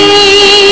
me.